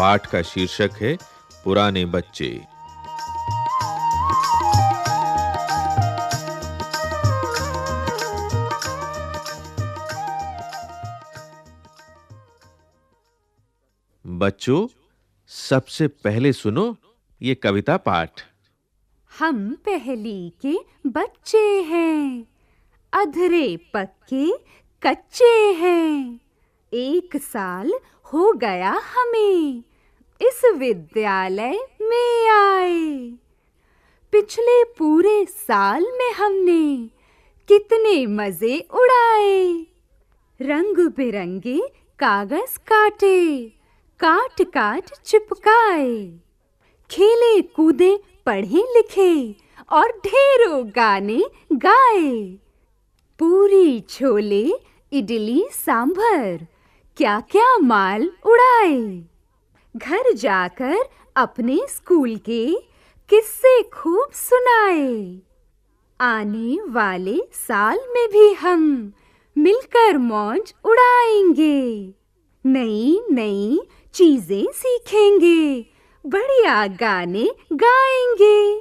पाठ का शीर्षक है, पुराने बच्चे। बच्चों, सबसे पहले सुनो ये कविता पाठ। हम पहली के बच्चे हैं, अधरे पक्के कच्चे हैं। एक साल हो गया हमें इस विद्यालय में आए पिछले पूरे साल में हमने कितने मज़े उड़ाए। रंग बिरंगे कागज़ काटे काट काट चिपकाए। खेले कूदे पढ़े लिखे और ढेरों गाने गाए। पूरी छोले, इडली, सांभर क्या क्या माल उड़ाए। घर जाकर अपने स्कूल के किस्से खूब सुनाए। आने वाले साल में भी हम मिलकर मौज उड़ाएँगे। नई नई चीज़ें सीखेंगे, बढ़िया गाने गाएँगे।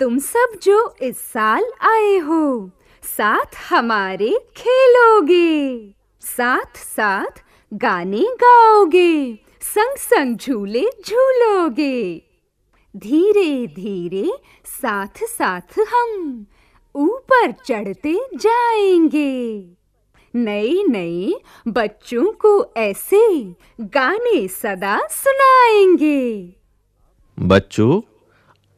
तुम सब जो इस साल आए हो, साथ हमारे खेलोगे साथ साथ गाने गाओगे। संग संग झूले झूलोगे। धीरे धीरे साथ साथ हम ऊपर चढ़ते जाएँगे। नई नई बच्चों को ऐसे गाने सदा सुनाएँगे। बच्चों,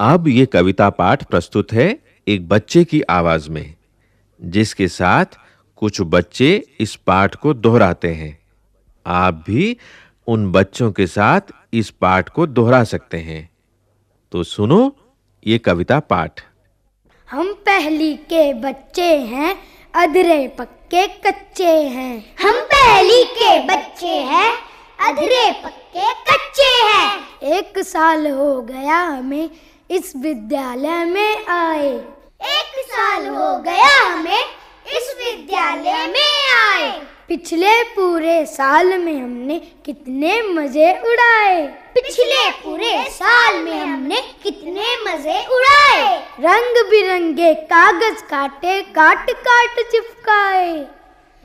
अब ये कविता पाठ प्रस्तुत है एक बच्चे की आवाज़ में, जिसके साथ कुछ बच्चे इस पाठ को दोहराते हैं। आप भी उन बच्चों के साथ इस पाठ को दोहरा सकते हैं। तो सुनो, ये कविता पाठ। हम पहली के बच्चे हैं, अधरे पक्के कच्चे हैं। हम पहली के बच्चे हैं, अधरे पक्के कच्चे हैं। एक साल हो गया हमें इस विद्यालय में आए। एक साल हो गया हमें इस विद्यालय में आए। पिछले पूरे साल में हमने कितने मज़े उड़ाए? पिछले पूरे साल में हमने कितने मज़े उड़ाए? रंग बिरंगे कागज़ काटे काट काट चिपकाए।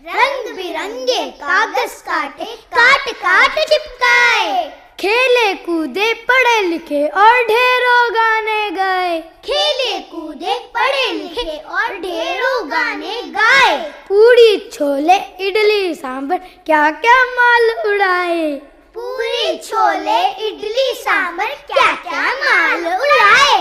रंग बिरंगे कागज़ काटे काट काट चिपकाए। खेले कूदे पढ़े लिखे और ढेरों गाने गाए। खेले कूदे पढ़े लिखे और ढेरों गाने गाए। पूरी छोले इडली सांभर क्या क्या माल उड़ाए। पूरी छोले इडली सांभर क्या क्या माल उड़ाए।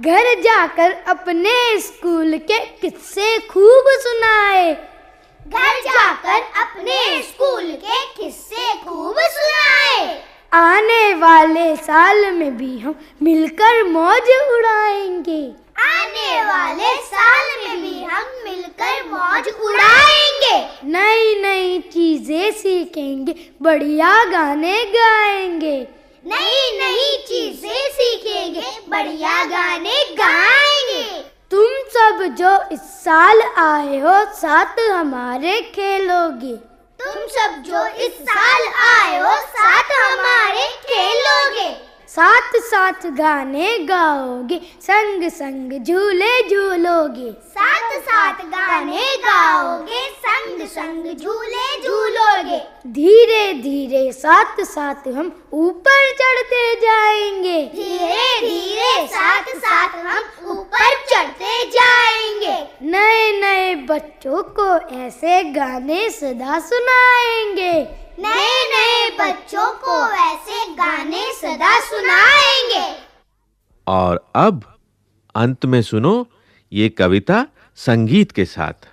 घर जाकर अपने स्कूल के किस्से खूब सुनाए। घर जाकर अपने स्कूल के किस्से खूब सुनाए। आने वाले साल में भी हम मिलकर मौज उड़ाएँगे। आने वाले साल में भी हम मिलकर मौज उड़ाएँगे। नई नई चीज़ें सीखेंगे बढ़िया गाने गाएँगे। नई नई चीज़ें सीखेंगे बढ़िया गाने गाएँगे। तुम सब जो इस साल आए हो साथ हमारे खेलोगे। तुम सब जो इस साल आए हो साथ हमारे खेलोगे। साथ साथ गाने गाओगे संग संग झूले झूलोगे। साथ साथ गाने गाओगे संग संग झूले झूलोगे। धीरे धीरे साथ साथ हम ऊपर चढ़ते जाएँगे। धीरे धीरे साथ साथ हम ऊपर चढ़ते जाएँगे। नए नए बच्चों को ऐसे गाने सदा सुनाएँगे। नए नए बच्चों को ऐसे गाने सदा सुनाएँगे। और अब अंत में सुनो ये कविता संगीत के साथ।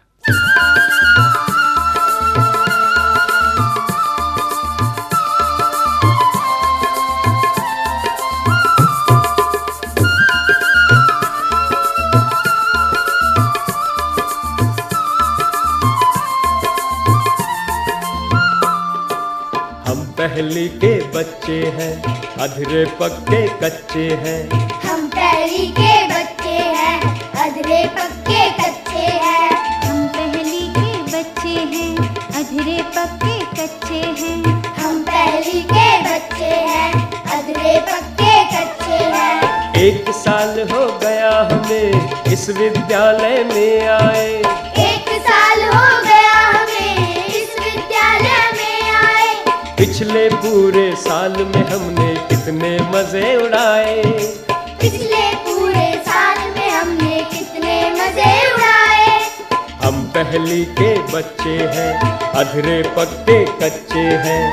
पहली के बच्चे हैं अधरे पक्के कच्चे हैं। हम पहली के बच्चे हैं अधरे पक्के कच्चे हैं। हम पहली के बच्चे हैं अधरे पक्के कच्चे हैं। हम पहली के बच्चे हैं अधरे पक्के कच्चे हैं। एक साल हो गया हमें इस विद्यालय में आए। एक साल हो पिछले पूरे साल में हमने कितने मज़े उड़ाए। पिछले पूरे साल में हमने कितने मज़े उड़ाए। हम पहली के बच्चे हैं अधरे पक्के कच्चे हैं।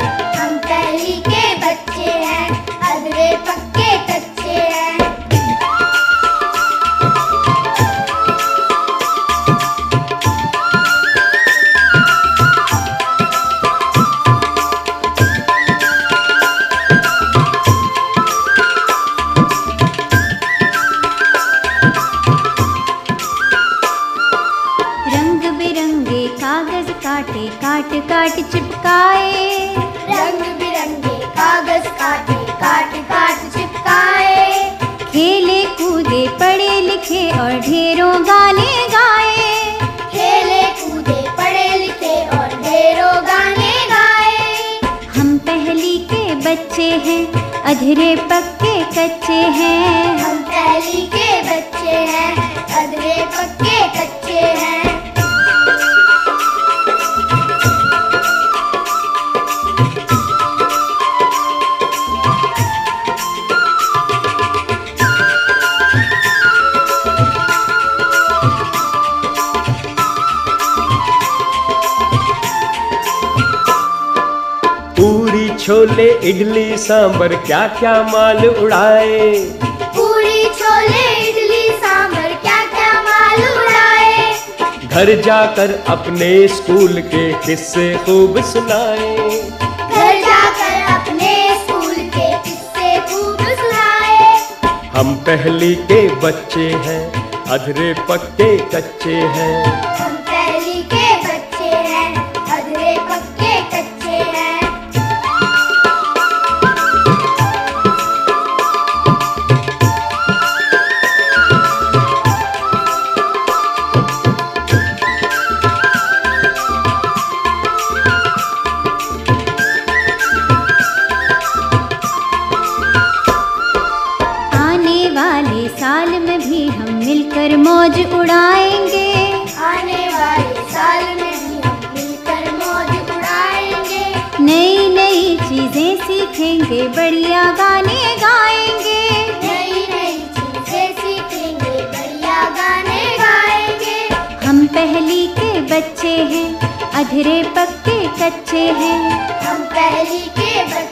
अधरे पक्के कच्चे हैं। हम पहली के बच्चे हैं। पूरी छोले इडली सांबर क्या क्या माल उड़ाए? पूरी छोले इडली सांभर क्या क्या माल उड़ाए? घर जाकर अपने स्कूल के किस्से खूब सुनाए। घर जाकर अपने स्कूल के किस्से खूब सुनाए। हम पहली के बच्चे हैं अधरे पक्के कच्चे हैं। सीखेंगे बढ़िया गाने गाएँगे। नई नई चीज़ें सीखेंगे बढ़िया गाने गाएँगे। हम पहली के बच्चे हैं अधरे पक्के कच्चे हैं। हम पहली के बच्चे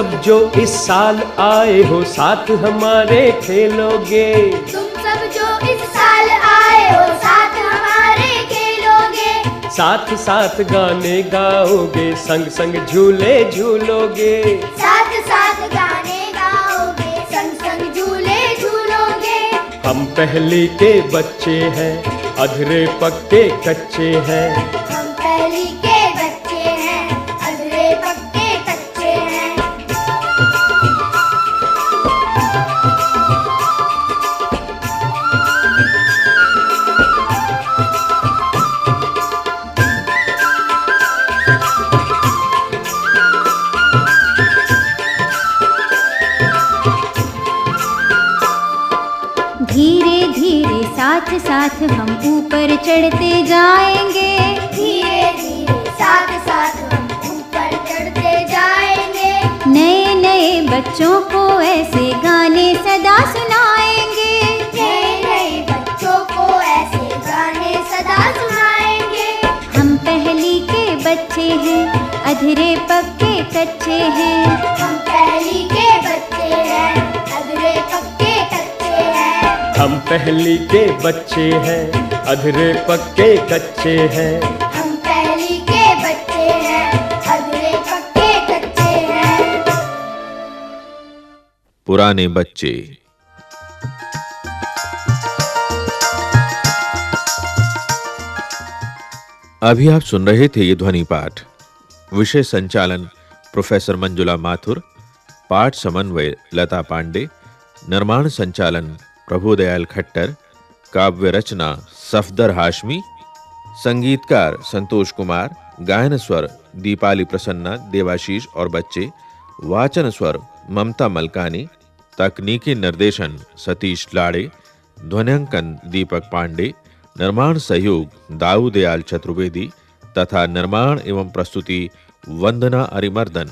सब जो इस साल आए हो साथ हमारे खेलोगे। तुम सब जो इस साल आए हो साथ हमारे खेलोगे। साथ साथ गाने गाओगे संग संग झूले झूलोगे। साथ साथ गाने गाओगे संग संग झूले झूलोगे। हम पहले के बच्चे हैं अधरे पक्के कच्चे हैं। हम पहली के साथ साथ हम ऊपर चढ़ते जाएँगे। धीरे धीरे साथ साथ हम ऊपर चढ़ते जाएँगे। नए नए बच्चों को ऐसे गाने सदा सुनाएँगे। नए नए बच्चों को ऐसे गाने सदा सुनाएँगे। हम पहली के बच्चे हैं अधरे पक्के कच्चे हैं। पहली के बच्चे हैं अधरे पक्के कच्चे हैं। हम पहली के बच्चे हैं अधरे पक्के कच्चे हैं। पुराने बच्चे। अभी आप सुन रहे थे ये ध्वनि पाठ। विषय संचालन प्रोफेसर मंजुला माथुर पाठ समन्वय लता पांडे निर्माण संचालन प्रभुदयाल खट्टर काव्य रचना सफदर हाशमी, संगीतकार संतोष कुमार गायन स्वर दीपाली प्रसन्ना, देवाशीष और बच्चे वाचन स्वर ममता मलकानी, तकनीकी निर्देशन सतीश लाड़े, ध्वनियांकन दीपक पांडे, निर्माण सहयोग दाऊदयाल चतुर्वेदी तथा निर्माण एवं प्रस्तुति वंदना अरिमर्दन।